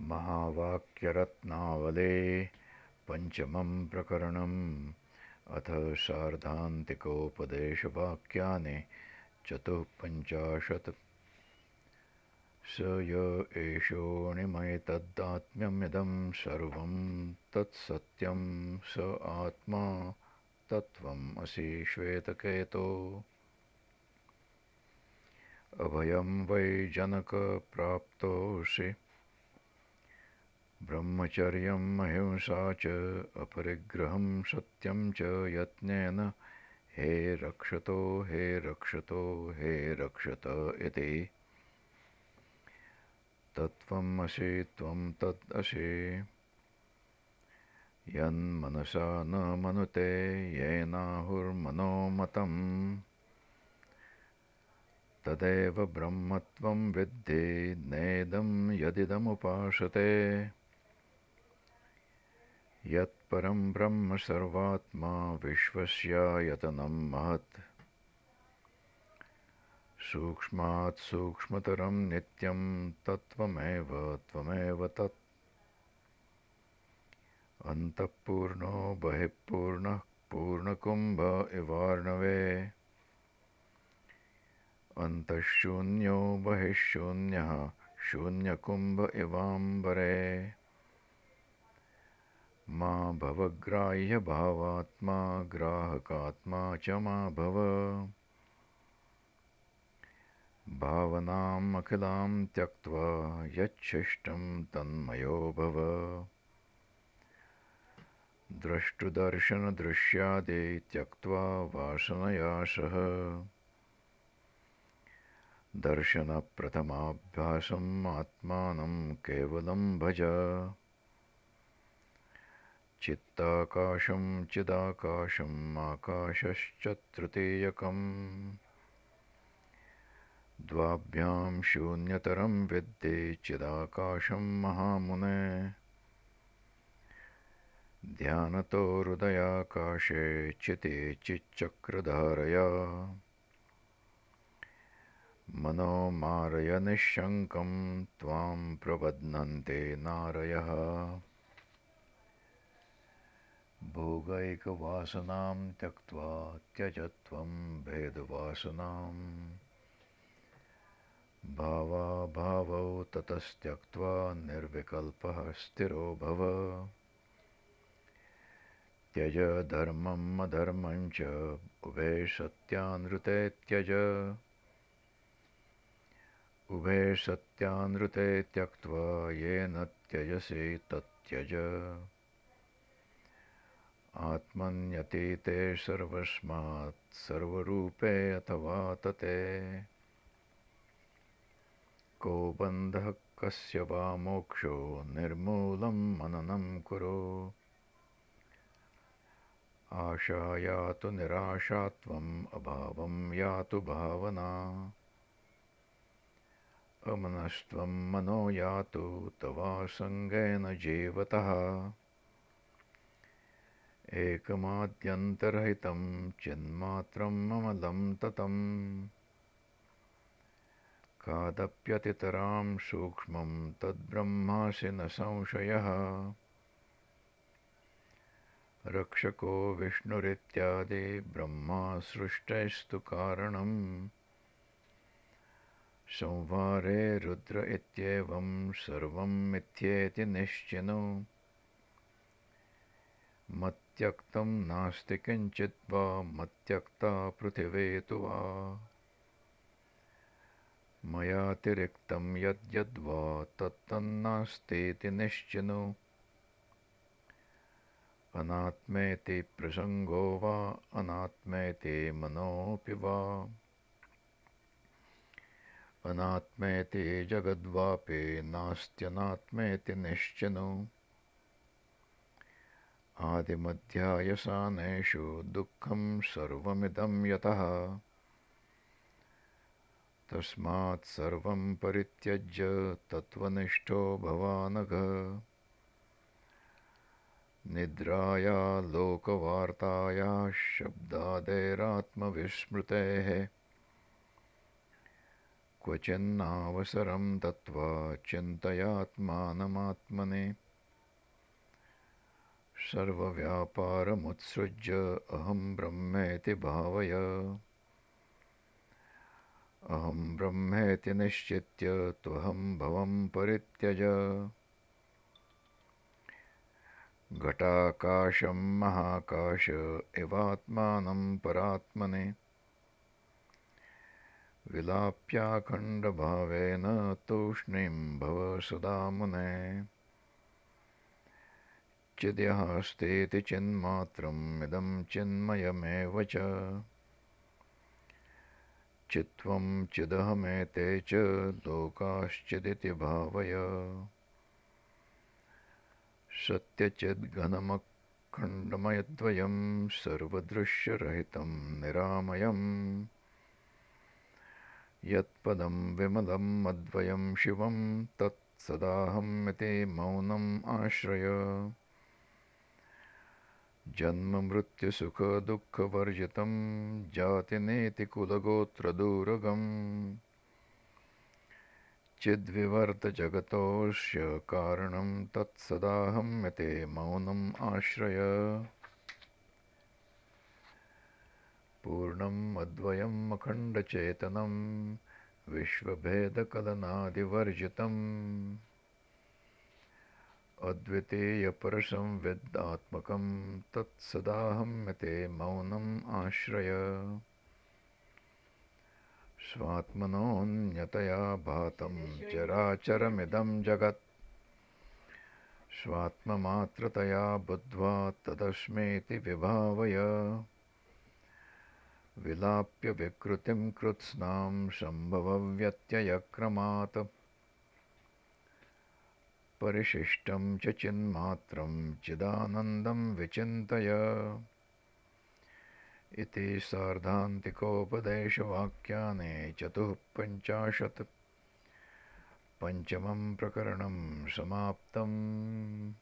महावाक्यरत्नावले पञ्चमं प्रकरणम्। अथ शार्धान्तिकोपदेशवाक्यानि चतुःपञ्चाशत्। स य एषोऽणिमैतदात्म्यमिदं सर्वं तत्सत्यं स आत्मा तत्त्वम् असि श्वेतकेतो। अभयं वै जनकप्राप्तोऽसि ब्रह्मचर्यम् अहिंसा च अपरिग्रहं सत्यं च यत्नेन। हे रक्षतो हे रक्षतो हे रक्षत इति। तत्त्वम् असि त्वं तद् असि। यन्मनसा न मनुते येनाहुर्मनोमतम्। तदेव ब्रह्मत्वं विद्धि नेदं यदिदमुपासते यत्परं ब्रह्म सर्वात्मा विश्वस्यायतनं महत्। सूक्ष्मात् सूक्ष्मतरं नित्यं तत्त्वमेव त्वमेव तत्। अन्तःपूर्णो बहिः पूर्णः पूर्णकुम्भ इवार्णवे। अन्तःशून्यो बहिः शून्यः शून्यकुम्भ इवाम्बरे मा भवग्राह्यभावात्मा ग्राहकात्मा च मा भव। भावनामखिलां त्यक्त्वा यच्छिष्टं तन्मयो भव। द्रष्टुदर्शनदृश्यादि त्यक्त्वा वासनया सह दर्शनप्रथमाभ्यासम् आत्मानं केवलं भज चित्ताकाशं चिदाकाशम् आकाशश्च तृतीयकम् द्वाभ्यां शून्यतरं विद्धि चिदाकाशं महामुने। ध्यानतो हृदयाकाशे चिते चिच्चक्रधारया। मनो मारय निःशङ्कं त्वां प्रबध्नन्ते नारयः भोगैकवासनां त्यक्त्वा त्यज त्वं भेदवासनाम् भावाभावौ ततस्त्यक्त्वा निर्विकल्पः स्थिरो भव। त्यज धर्मम् अधर्मं च उभे सत्यानृते त्यज। उभे सत्यानृते त्यक्त्वा येन त्यजसि तत्यज आत्मन्यतीते सर्वस्मात् सर्वरूपे अथवा तते। को बन्धः कस्य वा मोक्षो निर्मूलं मननं कुरु। आशा यातु निराशात्वम् अभावं यातु भावना। अमनस्त्वं मनो यातु तवासङ्गेन जीवतः एकमाद्यन्तरहितं चिन्मात्रम् अमलं ततम् कादप्यतितरां सूक्ष्मं तद्ब्रह्मासि न संशयः। रक्षको विष्णुरित्यादि ब्रह्मा सृष्टैस्तु कारणम्। संवारे रुद्र इत्येवं सर्वं मिथ्येति निश्चिनु मत्यक्तं नास्ति किञ्चित् वा मत्यक्ता पृथिवे तु वा। मयातिरिक्तं यद्यद्वा तत्तन्नास्तीति निश्चिनु। अनात्मेति प्रसङ्गो वा अनात्मेति मनोऽपि वा। अनात्मेति जगद्वापि नास्त्यनात्मेति निश्चिनु आदिमध्यायसानेषु दुःखं सर्वमिदं यतः। तस्मात् सर्वं परित्यज्य तत्त्वनिष्ठो भवानघ। निद्राया लोकवार्तायाः शब्दादेरात्मविस्मृतेः। क्वचिन्नावसरं दत्त्वा चिन्तयात्मानमात्मने सर्वव्यापारमुत्सृज्य अहं ब्रह्मेति भावय। अहं ब्रह्मेति निश्चित्य त्वहं भवं परित्यज। घटाकाशं महाकाश इवात्मानं परात्मने। विलाप्याखण्डभावेन तूष्णीं भव सदा मुने चिद्यस्तेति चिन्मात्रम् इदं चिन्मयमेव च। चित्त्वं चिदहमेते च लोकाश्चिदिति भावय। सत्यचिद्घनमखण्डमयद्वयं सर्वदृश्यरहितं निरामयम्। यत्पदं विमलम् अद्वयं शिवं तत्सदाहमिति मौनम् आश्रय जन्ममृत्युसुखदुःखवर्जितं जातिनेतिकुलगोत्रदूरगम्। चिद्विवर्तजगतोऽस्य कारणं तत्सदाहम्यते मौनम् आश्रय। पूर्णम् अद्वयम् अखण्डचेतनं विश्वभेदकलनादिवर्जितम् अद्वितीयपरसंविदात्मकं तत्सदाहम्यते मौनम् आश्रय। स्वात्मनोऽन्यतया भातं चराचरमिदं जगत्। स्वात्ममात्रतया बुद्ध्वा तदस्मेति विभावय। विलाप्य विकृतिं कृत्स्नां सम्भवव्यत्ययक्रमात् परिशिष्टं च चिन्मात्रं चिदानन्दं विचिन्तय। इति सार्धान्तिकोपदेशवाक्यानि चतुःपञ्चाशत् पञ्चमं प्रकरणं समाप्तम्